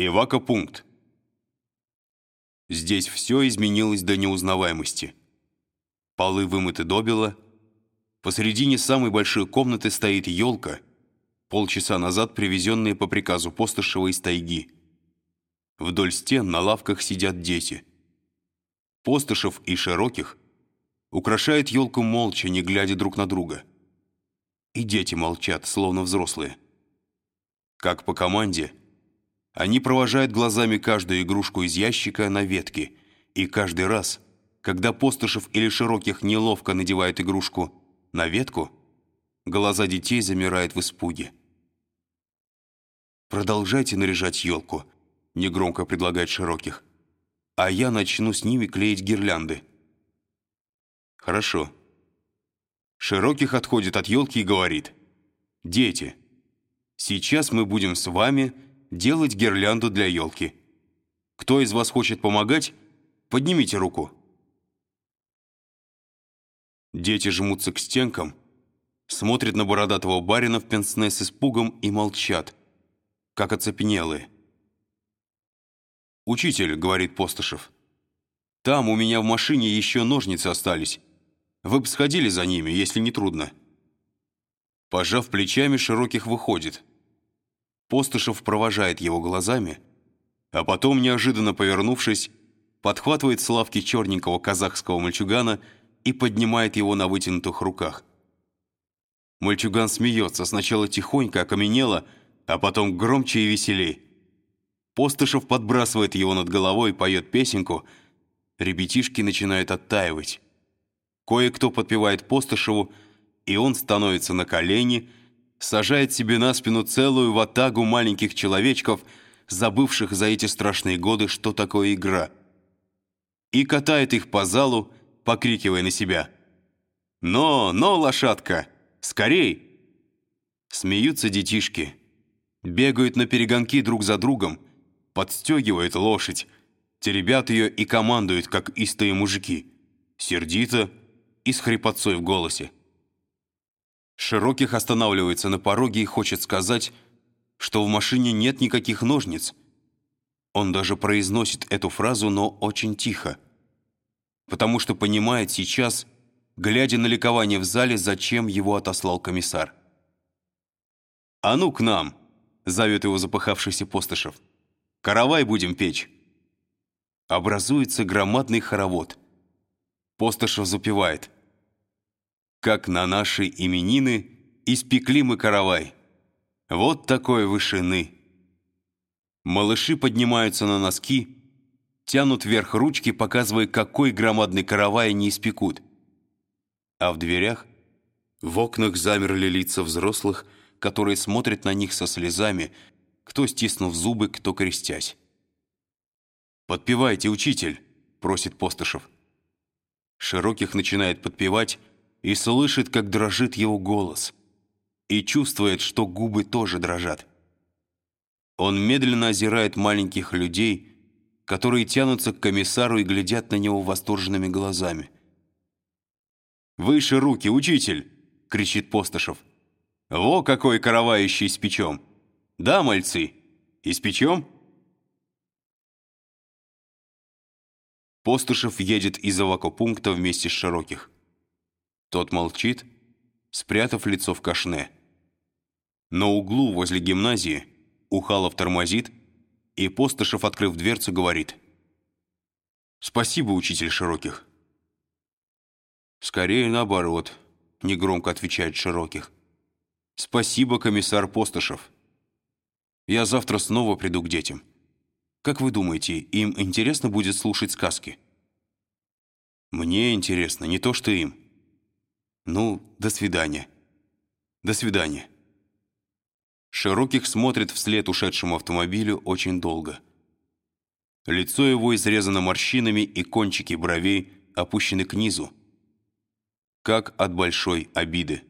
Эвакопункт. Здесь все изменилось до неузнаваемости. Полы вымыты добело. Посередине самой большой комнаты стоит елка, полчаса назад привезенная по приказу Постышева из тайги. Вдоль стен на лавках сидят дети. Постышев и Широких украшает елку молча, не глядя друг на друга. И дети молчат, словно взрослые. Как по команде, они провожают глазами каждую игрушку из ящика на ветке, и каждый раз, когда Постышев или Широких неловко надевает игрушку на ветку, глаза детей замирают в испуге. «Продолжайте наряжать елку», — негромко предлагает Широких, «а я начну с ними клеить гирлянды». «Хорошо». Широких отходит от елки и говорит, «Дети, сейчас мы будем с вами делать гирлянду для елки. Кто из вас хочет помогать, поднимите руку». Дети жмутся к стенкам, смотрят на бородатого барина в пенсне с испугом и молчат, как оцепенелые. «Учитель», — говорит Постышев, — «там у меня в машине еще ножницы остались. Вы бы сходили за ними, если не трудно». Пожав плечами, Широких выходит. Постышев провожает его глазами, а потом, неожиданно повернувшись, подхватывает с лавки черненького казахского мальчугана и поднимает его на вытянутых руках. Мальчуган смеется, сначала тихонько, окаменело, а потом громче и веселей. Постышев подбрасывает его над головой и поет песенку. Ребятишки начинают оттаивать. Кое-кто подпевает Постышеву, и он становится на колени, сажает себе на спину целую ватагу маленьких человечков, забывших за эти страшные годы, что такое игра, и катает их по залу, покрикивая на себя. «Но, но, лошадка, скорей!» Смеются детишки, бегают на перегонки друг за другом, подстегивают лошадь, теребят ее и командуют, как истые мужики, сердито и с хрипотцой в голосе. Широких останавливается на пороге и хочет сказать, что в машине нет никаких ножниц. Он даже произносит эту фразу, но очень тихо, потому что понимает сейчас, глядя на ликование в зале, зачем его отослал комиссар. «А ну к нам!» — зовет его запыхавшийся Постышев. «Каравай будем печь!» Образуется громадный хоровод. Постышев запевает — как на наши именины испекли мы каравай. Вот такой вышины. Малыши поднимаются на носки, тянут вверх ручки, показывая, какой громадный каравай они испекут. А в дверях, в окнах замерли лица взрослых, которые смотрят на них со слезами, кто стиснув зубы, кто крестясь. «Подпевайте, учитель!» — просит Постышев. Широких начинает подпевать, и слышит, как дрожит его голос, и чувствует, что губы тоже дрожат. Он медленно озирает маленьких людей, которые тянутся к комиссару и глядят на него восторженными глазами. «Выше руки, учитель!» — кричит Постышев. «Во какой каравающий испечем! Да, мальцы, испечем?» Постышев едет из авакопункта вместе с Широких. Тот молчит, спрятав лицо в кашне. На углу возле гимназии Ухалов тормозит, и Постышев, открыв дверцу, говорит «Спасибо, учитель Широких». «Скорее наоборот», — негромко отвечает Широких. «Спасибо, комиссар Постышев. Я завтра снова приду к детям. Как вы думаете, им интересно будет слушать сказки?» «Мне интересно, не то что им». «Ну, до свидания. До свидания». Широких смотрит вслед ушедшему автомобилю очень долго. Лицо его изрезано морщинами, и кончики бровей опущены к низу, как от большой обиды.